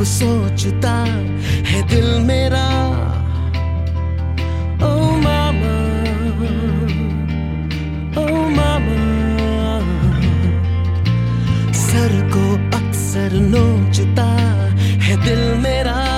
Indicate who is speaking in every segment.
Speaker 1: सोचता है दिल मेरा। ओ मामा ओ मामा। सर को अक्सर नोचता है दिल मेरा।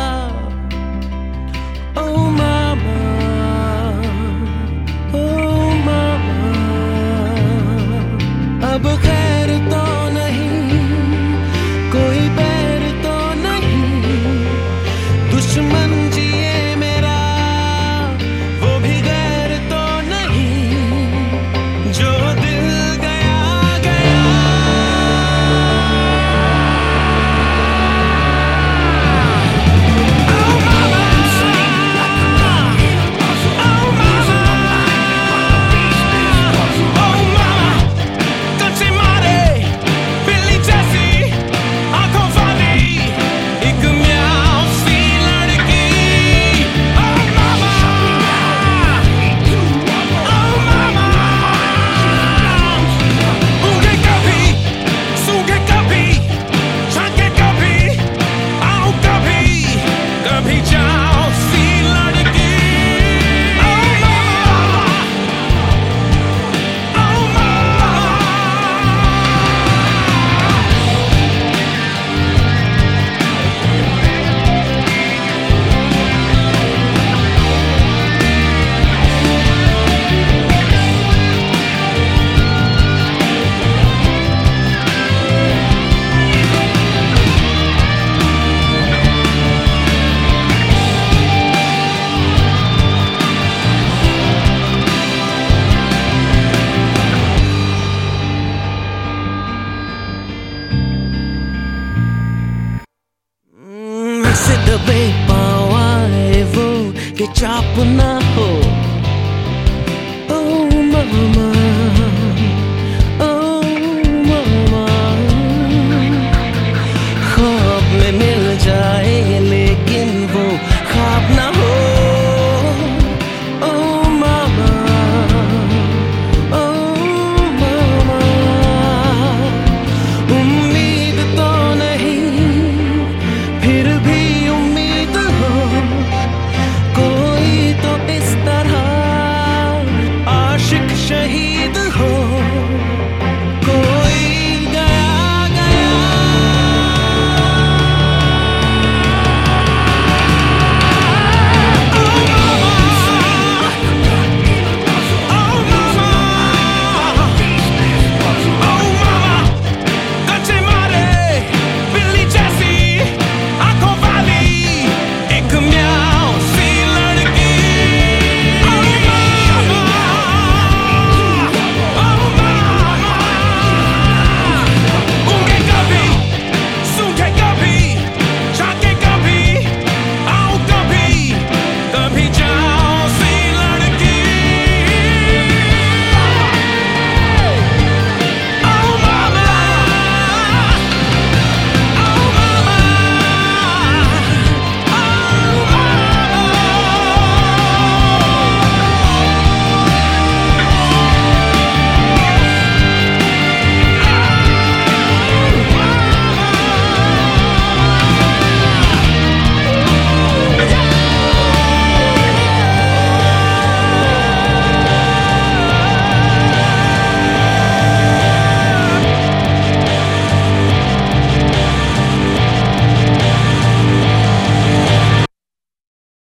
Speaker 1: Picture na enough.